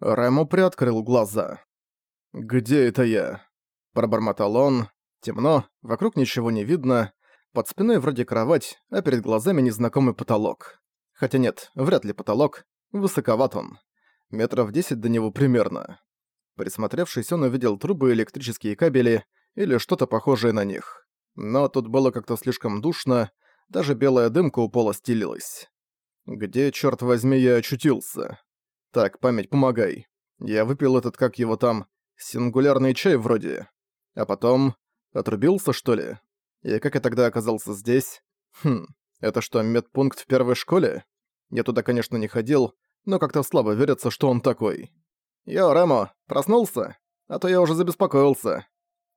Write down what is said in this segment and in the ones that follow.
Рэму приоткрыл глаза. «Где это я?» Пробормотал он. Темно, вокруг ничего не видно, под спиной вроде кровать, а перед глазами незнакомый потолок. Хотя нет, вряд ли потолок, высоковат он. Метров десять до него примерно. Присмотревшись, он увидел трубы, электрические кабели или что-то похожее на них. Но тут было как-то слишком душно, даже белая дымка у пола стелилась. Где, черт возьми, я очутился? Так, память, помогай. Я выпил этот, как его там, сингулярный чай вроде. А потом... Отрубился, что ли? И как я тогда оказался здесь? Хм, это что, медпункт в первой школе? Я туда, конечно, не ходил, но как-то слабо верится, что он такой. «Йо, Ремо, проснулся? А то я уже забеспокоился».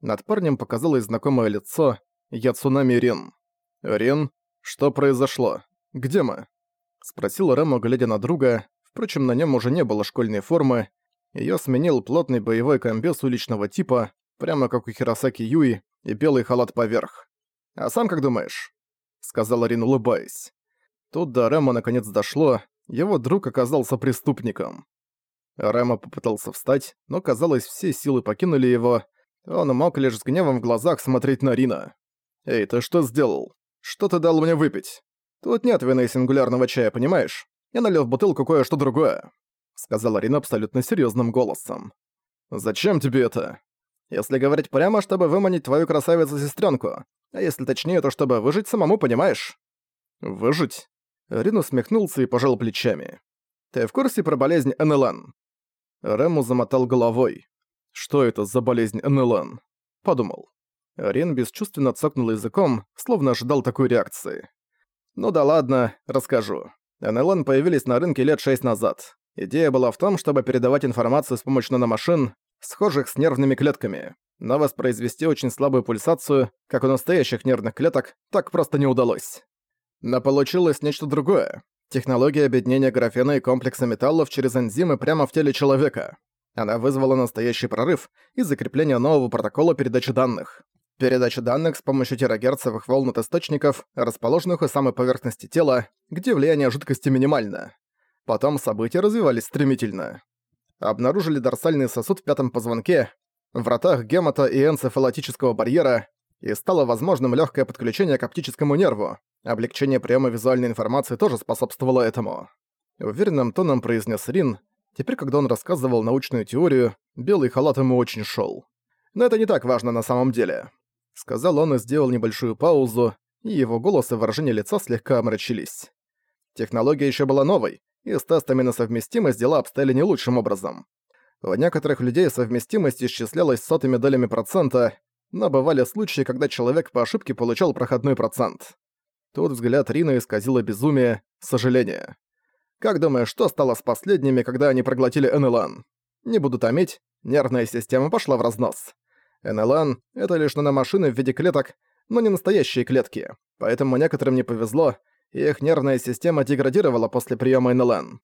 Над парнем показалось знакомое лицо Яцунами Рин. «Рин, что произошло? Где мы?» Спросил Ремо, глядя на друга. Впрочем, на нем уже не было школьной формы. Ее сменил плотный боевой комбез уличного типа, прямо как у Хиросаки Юи, и белый халат поверх. «А сам как думаешь?» — сказал Рин, улыбаясь. Тут до Рэма наконец дошло, его друг оказался преступником. Рэма попытался встать, но, казалось, все силы покинули его. Он мог лишь с гневом в глазах смотреть на Рина. «Эй, ты что сделал? Что ты дал мне выпить? Тут нет вины сингулярного чая, понимаешь? Я налил в бутылку кое-что другое», — сказал Рин абсолютно серьезным голосом. «Зачем тебе это?» «Если говорить прямо, чтобы выманить твою красавицу-сестренку, а если точнее, то чтобы выжить самому, понимаешь?» «Выжить?» Рин усмехнулся и пожал плечами. «Ты в курсе про болезнь НЛН?» Рэму замотал головой. «Что это за болезнь НЛН?» Подумал. Рин бесчувственно цокнул языком, словно ожидал такой реакции. «Ну да ладно, расскажу. НЛН появились на рынке лет шесть назад. Идея была в том, чтобы передавать информацию с помощью наномашин, схожих с нервными клетками но воспроизвести очень слабую пульсацию, как у настоящих нервных клеток, так просто не удалось. Но получилось нечто другое. Технология объединения графена и комплекса металлов через энзимы прямо в теле человека. Она вызвала настоящий прорыв и закрепление нового протокола передачи данных. Передача данных с помощью терагерцевых волн от источников, расположенных у самой поверхности тела, где влияние жидкости минимально. Потом события развивались стремительно. Обнаружили дорсальный сосуд в пятом позвонке, вратах гемата и энцефалотического барьера, и стало возможным легкое подключение к оптическому нерву. Облегчение приема визуальной информации тоже способствовало этому. Уверенным тоном произнес Рин. Теперь, когда он рассказывал научную теорию, белый халат ему очень шел. Но это не так важно на самом деле. Сказал он и сделал небольшую паузу, и его голос и выражение лица слегка омрачились. Технология еще была новой, и с тестами на совместимость дела обстояли не лучшим образом. У некоторых людей совместимость исчислялась сотыми долями процента, но бывали случаи, когда человек по ошибке получал проходной процент. Тут взгляд Рина исказило безумие, сожаление. Как думаешь, что стало с последними, когда они проглотили НЛН? Не буду томить, нервная система пошла в разнос. НЛН — это лишь наномашины в виде клеток, но не настоящие клетки, поэтому некоторым не повезло, и их нервная система деградировала после приема НЛН.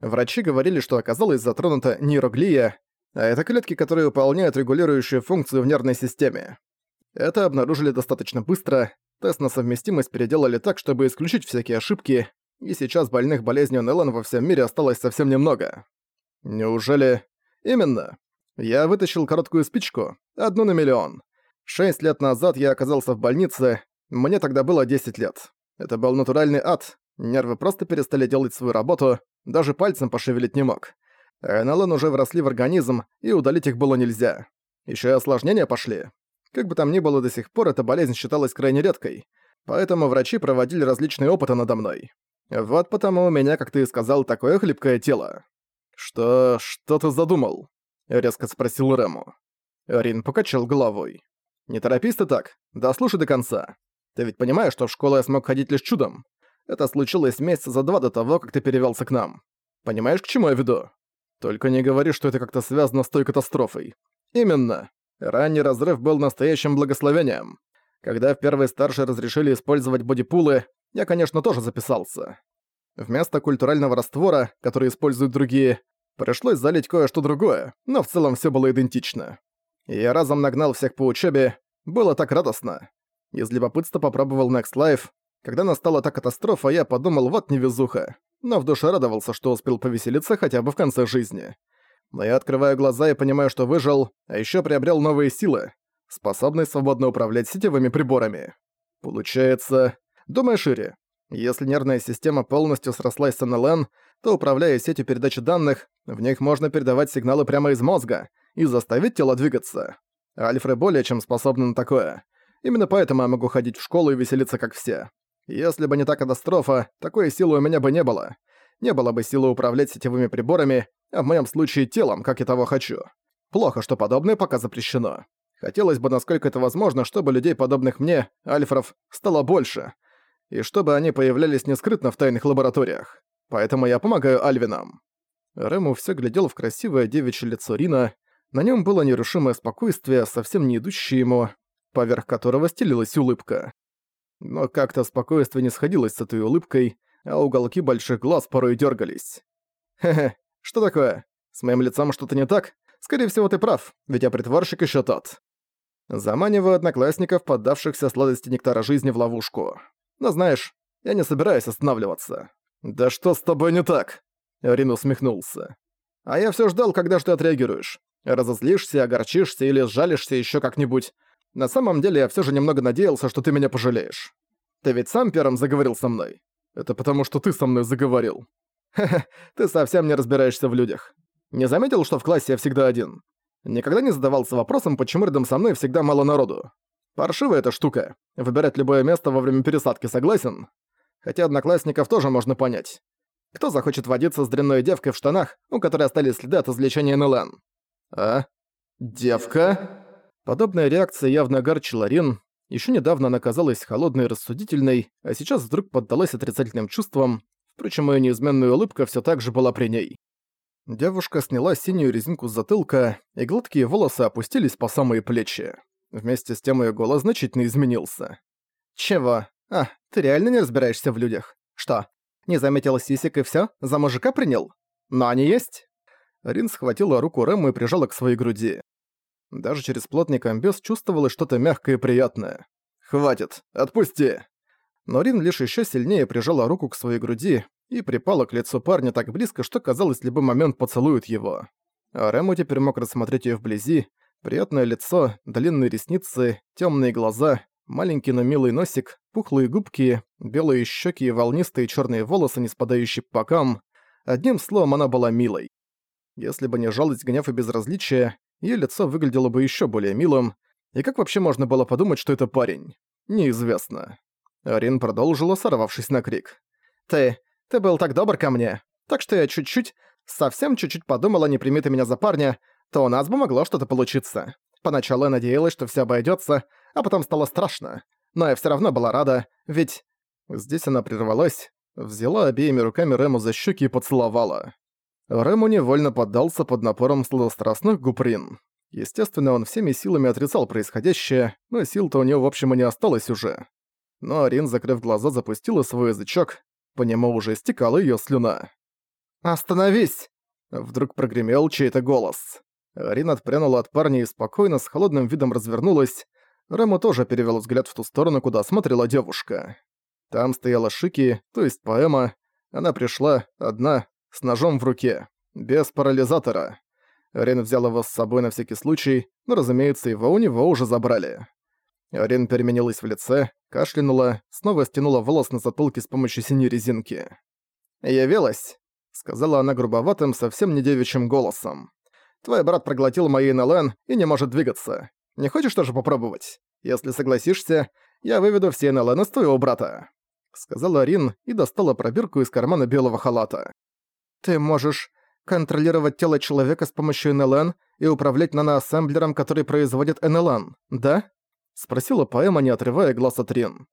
Врачи говорили, что оказалась затронута нейроглия, а это клетки, которые выполняют регулирующую функцию в нервной системе. Это обнаружили достаточно быстро, тест на совместимость переделали так, чтобы исключить всякие ошибки, и сейчас больных болезнью НЛН во всем мире осталось совсем немного. Неужели... Именно. Я вытащил короткую спичку, одну на миллион. Шесть лет назад я оказался в больнице, мне тогда было 10 лет. Это был натуральный ад, нервы просто перестали делать свою работу, даже пальцем пошевелить не мог. НЛН уже вросли в организм, и удалить их было нельзя. Еще и осложнения пошли. Как бы там ни было до сих пор, эта болезнь считалась крайне редкой, поэтому врачи проводили различные опыты надо мной. Вот потому у меня, как ты и сказал, такое хлипкое тело. «Что... что ты задумал?» — резко спросил Рэму. Рин покачал головой. «Не торопись ты так, дослушай до конца. Ты ведь понимаешь, что в школу я смог ходить лишь чудом? Это случилось месяца за два до того, как ты перевелся к нам. Понимаешь, к чему я веду? Только не говори, что это как-то связано с той катастрофой. Именно. Ранний разрыв был настоящим благословением. Когда в первой старшей разрешили использовать бодипулы, я, конечно, тоже записался. Вместо культурального раствора, который используют другие, пришлось залить кое-что другое, но в целом все было идентично. Я разом нагнал всех по учебе, было так радостно. Из любопытства попробовал Next Life, когда настала та катастрофа, я подумал, вот невезуха. Но в душе радовался, что успел повеселиться хотя бы в конце жизни. Но я открываю глаза и понимаю, что выжил, а еще приобрел новые силы, способные свободно управлять сетевыми приборами. Получается... Думай шире. Если нервная система полностью срослась с НЛН, то, управляя сетью передачи данных, в них можно передавать сигналы прямо из мозга и заставить тело двигаться. Альфры более чем способны на такое. Именно поэтому я могу ходить в школу и веселиться как все. Если бы не та катастрофа, такой силы у меня бы не было. Не было бы силы управлять сетевыми приборами, а в моем случае телом, как я того хочу. Плохо, что подобное пока запрещено. Хотелось бы, насколько это возможно, чтобы людей, подобных мне, альфров, стало больше. И чтобы они появлялись нескрытно в тайных лабораториях. Поэтому я помогаю Альвинам. Рэму все глядел в красивое девичье лицо Рина. На нем было нерушимое спокойствие, совсем не идущее ему, поверх которого стелилась улыбка. Но как-то спокойствие не сходилось с этой улыбкой, а уголки больших глаз порой дергались. «Хе-хе, что такое? С моим лицом что-то не так? Скорее всего, ты прав, ведь я притворщик еще тот». Заманиваю одноклассников, поддавшихся сладости нектара жизни в ловушку. Но знаешь, я не собираюсь останавливаться. «Да что с тобой не так?» Рин усмехнулся. «А я все ждал, когда же ты отреагируешь. Разозлишься, огорчишься или сжалишься еще как-нибудь. На самом деле я все же немного надеялся, что ты меня пожалеешь. Ты ведь сам первым заговорил со мной. Это потому, что ты со мной заговорил. Хе-хе, ты совсем не разбираешься в людях. Не заметил, что в классе я всегда один? Никогда не задавался вопросом, почему рядом со мной всегда мало народу. Паршивая эта штука. Выбирать любое место во время пересадки, согласен? Хотя одноклассников тоже можно понять. Кто захочет водиться с дрянной девкой в штанах, у которой остались следы от извлечения НЛН? А? Девка? Подобная реакция явно огорчила Рин. Ещё недавно она казалась холодной и рассудительной, а сейчас вдруг поддалась отрицательным чувствам. Впрочем, её неизменная улыбка всё так же была при ней. Девушка сняла синюю резинку с затылка, и гладкие волосы опустились по самые плечи. Вместе с тем её голос значительно изменился. «Чего? А, ты реально не разбираешься в людях? Что, не заметил сисек и всё? За мужика принял? Но они есть?» Рин схватила руку Рэму и прижала к своей груди. Даже через плотный комбез чувствовалось что-то мягкое и приятное. «Хватит! Отпусти!» Но Рин лишь еще сильнее прижала руку к своей груди и припала к лицу парня так близко, что казалось, в любой момент поцелует его. А Рэму теперь мог рассмотреть ее вблизи. Приятное лицо, длинные ресницы, темные глаза, маленький, но милый носик, пухлые губки, белые щеки и волнистые черные волосы, не спадающие по бокам. Одним словом, она была милой. Если бы не жалость, гнев и безразличие, её лицо выглядело бы ещё более милым, и как вообще можно было подумать, что это парень? Неизвестно. Арин продолжила, сорвавшись на крик. «Ты... ты был так добр ко мне, так что я чуть-чуть, совсем чуть-чуть подумала, не прими ты меня за парня, то у нас бы могло что-то получиться. Поначалу я надеялась, что всё обойдётся, а потом стало страшно. Но я всё равно была рада, ведь...» Здесь она прервалась, взяла обеими руками Рэму за щеки и поцеловала. Рэму невольно поддался под напором сладострастных гуприн. Естественно, он всеми силами отрицал происходящее, но сил-то у него в общем и не осталось уже. Но Арин, закрыв глаза, запустила свой язычок, по нему уже стекала её слюна. «Остановись!» Вдруг прогремел чей-то голос. Арин отпрянула от парня и спокойно, с холодным видом развернулась. Рэму тоже перевел взгляд в ту сторону, куда смотрела девушка. Там стояла Шики, то есть поэма. Она пришла, одна, с ножом в руке, без парализатора. Рен взял его с собой на всякий случай, но, разумеется, его у него уже забрали. Рен переменилась в лице, кашлянула, снова стянула волос на затылке с помощью синей резинки. «Явилась», — сказала она грубоватым, совсем не девичьим голосом. «Твой брат проглотил мои НЛН и не может двигаться. Не хочешь тоже попробовать? Если согласишься, я выведу все НЛН из твоего брата», — сказала Рин и достала пробирку из кармана белого халата. Ты можешь контролировать тело человека с помощью НЛН и управлять наноассемблером, который производит НЛН, да?» Спросила поэма, не отрывая глаз от Рин.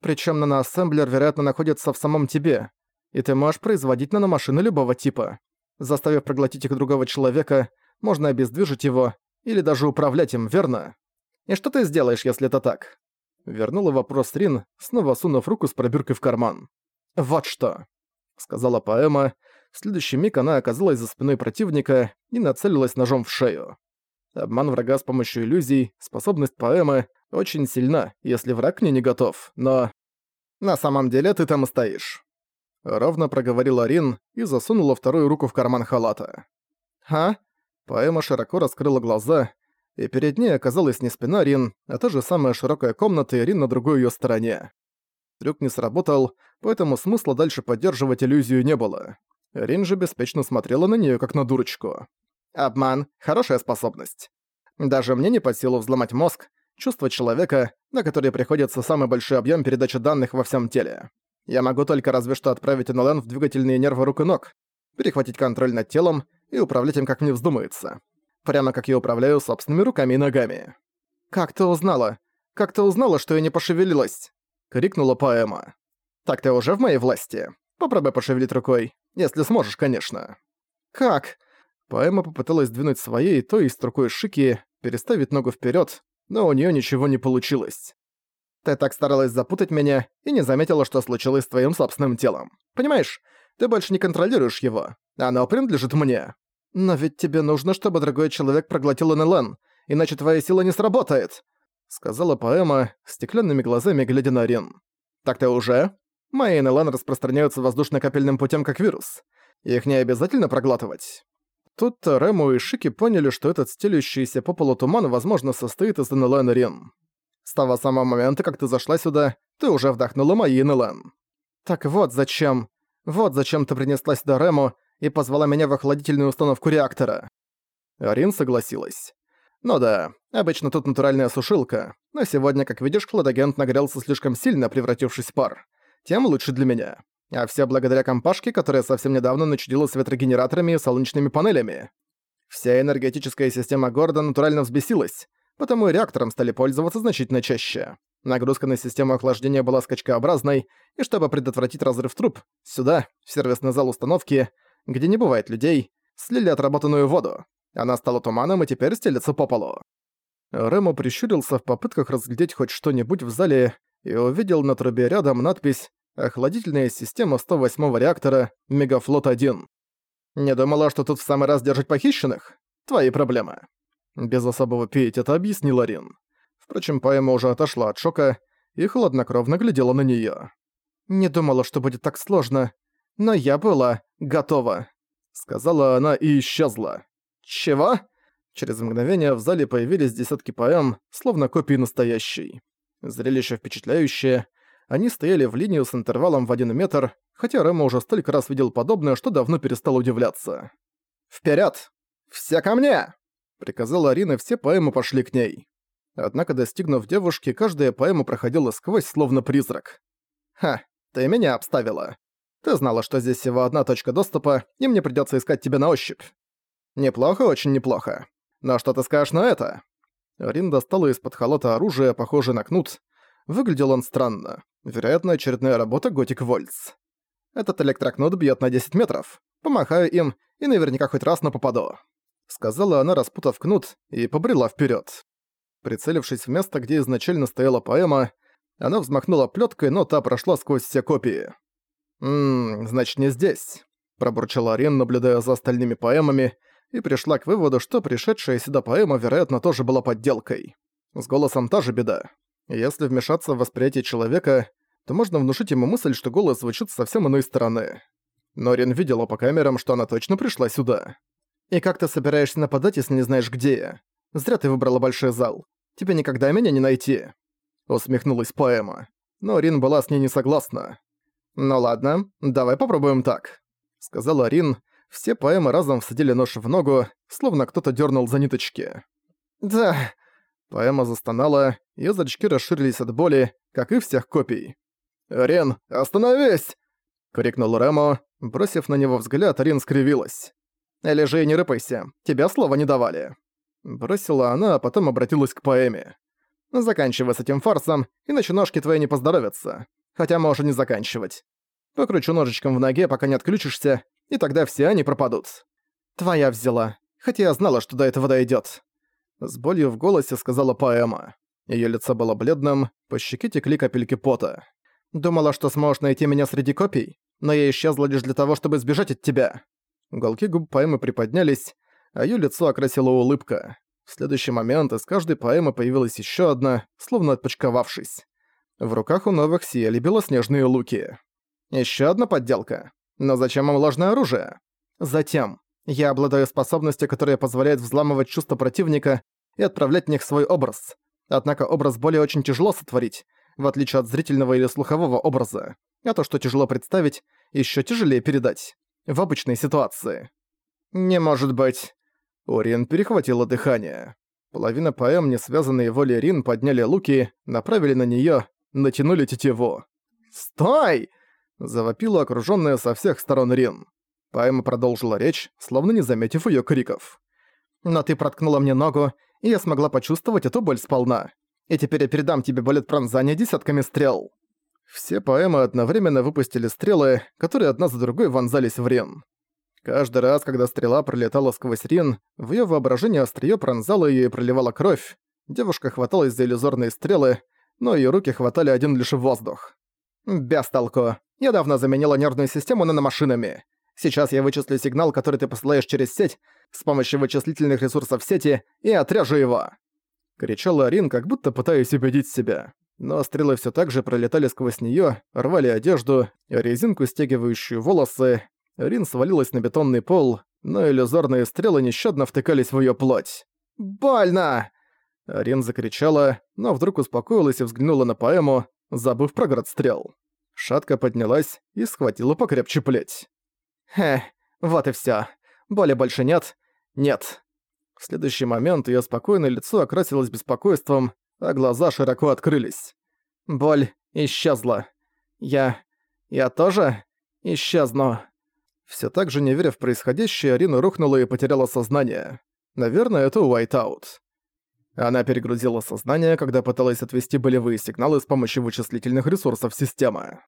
«Причём наноассемблер, вероятно, находится в самом тебе, и ты можешь производить наномашины любого типа. Заставив проглотить их другого человека, можно обездвижить его или даже управлять им, верно? И что ты сделаешь, если это так?» Вернула вопрос Рин, снова сунув руку с пробиркой в карман. «Вот что», — сказала поэма, в следующий миг она оказалась за спиной противника и нацелилась ножом в шею. Обман врага с помощью иллюзий, способность поэмы очень сильна, если враг к ней не готов, но... «На самом деле ты там и стоишь», — ровно проговорила Рин и засунула вторую руку в карман халата. «А? Поэма широко раскрыла глаза, и перед ней оказалась не спина Рин, а та же самая широкая комната и Рин на другой ее стороне. Трюк не сработал, поэтому смысла дальше поддерживать иллюзию не было. Рин же беспечно смотрела на нее как на дурочку. Обман — хорошая способность. Даже мне не под силу взломать мозг, чувство человека, на который приходится самый большой объем передачи данных во всем теле. Я могу только разве что отправить НЛН в двигательные нервы рук и ног, перехватить контроль над телом и управлять им как мне вздумается. Прямо как я управляю собственными руками и ногами. «Как ты узнала? Как ты узнала, что я не пошевелилась?» — крикнула поэма. «Так ты уже в моей власти. Попробуй пошевелить рукой, если сможешь, конечно». «Как?» Поэма попыталась двинуть своей, то есть рукой Шики, переставить ногу вперед, но у нее ничего не получилось. «Ты так старалась запутать меня и не заметила, что случилось с твоим собственным телом. Понимаешь, ты больше не контролируешь его. Оно принадлежит мне. Но ведь тебе нужно, чтобы другой человек проглотил НЛН, иначе твоя сила не сработает», — сказала поэма, стеклянными глазами глядя на Рин. «Так ты уже? Мои НЛН распространяются воздушно-капельным путем как вирус. Их не обязательно проглатывать». Тут Рэму и Шики поняли, что этот стелющийся по полу туман, возможно, состоит из НЛН Рин. С того самого момента, как ты зашла сюда, ты уже вдохнула мои НЛН. Так вот зачем... Вот зачем ты принесла сюда Рэму и позвала меня в охладительную установку реактора. Рин согласилась. Ну да, обычно тут натуральная сушилка, но сегодня, как видишь, хладагент нагрелся слишком сильно, превратившись в пар. Тем лучше для меня. А все благодаря компашке, которая совсем недавно начудила с ветрогенераторами и солнечными панелями. Вся энергетическая система города натурально взбесилась, потому и реактором стали пользоваться значительно чаще. Нагрузка на систему охлаждения была скачкообразной, и чтобы предотвратить разрыв труб, сюда, в сервисный зал установки, где не бывает людей, слили отработанную воду. Она стала туманом и теперь стелется по полу. Рэмо прищурился в попытках разглядеть хоть что-нибудь в зале и увидел на трубе рядом надпись «Охладительная система 108-го реактора Мегафлот-1». «Не думала, что тут в самый раз держать похищенных? Твои проблемы». Без особого это объяснила Рин. Впрочем, поэма уже отошла от шока и хладнокровно глядела на неё. «Не думала, что будет так сложно, но я была готова», — сказала она и исчезла. «Чего?» Через мгновение в зале появились десятки поэм, словно копии настоящей. Зрелище впечатляющее. Они стояли в линию с интервалом в один метр, хотя Рэма уже столько раз видел подобное, что давно перестал удивляться. «Вперёд! Все ко мне!» Приказала Арина, и все поэмы пошли к ней. Однако, достигнув девушки, каждая поэма проходила сквозь, словно призрак. «Ха, ты меня обставила. Ты знала, что здесь всего одна точка доступа, и мне придётся искать тебя на ощупь. Неплохо, очень неплохо. Но что ты скажешь на это?» Рин достала из-под халата оружие, похожее на кнут. Выглядел он странно. Вероятно, очередная работа Готик Вольц. Этот электрокнут бьет на 10 метров. Помахаю им, и наверняка хоть раз на попаду сказала она, распутав кнут, и побрела вперед. Прицелившись в место, где изначально стояла поэма, она взмахнула плеткой, но та прошла сквозь все копии. «Ммм, значит, не здесь», — пробурчала Арен, наблюдая за остальными поэмами, и пришла к выводу, что пришедшая сюда поэма, вероятно, тоже была подделкой. С голосом та же беда. Если вмешаться в восприятие человека, то можно внушить ему мысль, что голос звучит совсем иной стороны. Но Рен видела по камерам, что она точно пришла сюда. И как ты собираешься нападать, если не знаешь, где я? Зря ты выбрала большой зал. Тебе никогда меня не найти». Усмехнулась поэма. Но Рин была с ней не согласна. «Ну ладно, давай попробуем так», — сказала Рин. Все поэмы разом всадили нож в ногу, словно кто-то дернул за ниточки. «Да...» Поэма застонала, её зрачки расширились от боли, как и всех копий. «Рин, остановись!» — крикнул Ремо. Бросив на него взгляд, Рин скривилась. «Лежи и не рыпайся, тебя слова не давали». Бросила она, а потом обратилась к поэме. «Заканчивай с этим фарсом, иначе ножки твои не поздоровятся. Хотя можешь не заканчивать. Покручу ножичком в ноге, пока не отключишься, и тогда все они пропадут. Твоя взяла, хотя я знала, что до этого дойдет. С болью в голосе сказала поэма. Ее лицо было бледным, по щеке текли капельки пота. «Думала, что сможешь найти меня среди копий, но я исчезла лишь для того, чтобы сбежать от тебя. Уголки губ поэмы приподнялись, а её лицо окрасила улыбка. В следующий момент из каждой поэмы появилась ещё одна, словно отпочковавшись. В руках у новых сияли белоснежные луки. Ещё одна подделка. Но зачем им ложное оружие? Затем. Я обладаю способностью, которая позволяет взламывать чувства противника и отправлять в них свой образ. Однако образ боли очень тяжело сотворить, в отличие от зрительного или слухового образа. А то, что тяжело представить, еще тяжелее передать. В обычной ситуации. «Не может быть». Урин перехватила дыхание. Половина поэм, не связанные волей Рин, подняли луки, направили на неё, натянули тетиву. «Стой!» – завопила окружённая со всех сторон Рин. Поэма продолжила речь, словно не заметив её криков. «Но ты проткнула мне ногу, и я смогла почувствовать эту боль сполна. И теперь я передам тебе боль от пронзания десятками стрел». Все поэмы одновременно выпустили стрелы, которые одна за другой вонзались в Рин. Каждый раз, когда стрела пролетала сквозь Рин, в её воображении остриё пронзало её и проливало кровь. Девушка хваталась за иллюзорные стрелы, но её руки хватали один лишь воздух. «Без. Я давно заменила нервную систему наномашинами. Сейчас я вычислю сигнал, который ты посылаешь через сеть, с помощью вычислительных ресурсов сети, и отряжу его!» Кричала Рин, как будто пытаясь убедить себя. Но стрелы всё так же пролетали сквозь неё, рвали одежду, резинку, стягивающую волосы, Рин свалилась на бетонный пол, но иллюзорные стрелы нещадно втыкались в её плоть. «Больно!» Рин закричала, но вдруг успокоилась и взглянула на поэму, забыв про град стрел. Шатка поднялась и схватила покрепче плеть. «Хе, вот и всё. Боли больше нет. Нет». В следующий момент её спокойное лицо окрасилось беспокойством, а глаза широко открылись. Боль исчезла. Я... я тоже исчезну. Все так же не веря в происходящее, Арина рухнула и потеряла сознание. Наверное, это Уайтаут. Она перегрузила сознание, когда пыталась отвести болевые сигналы с помощью вычислительных ресурсов системы.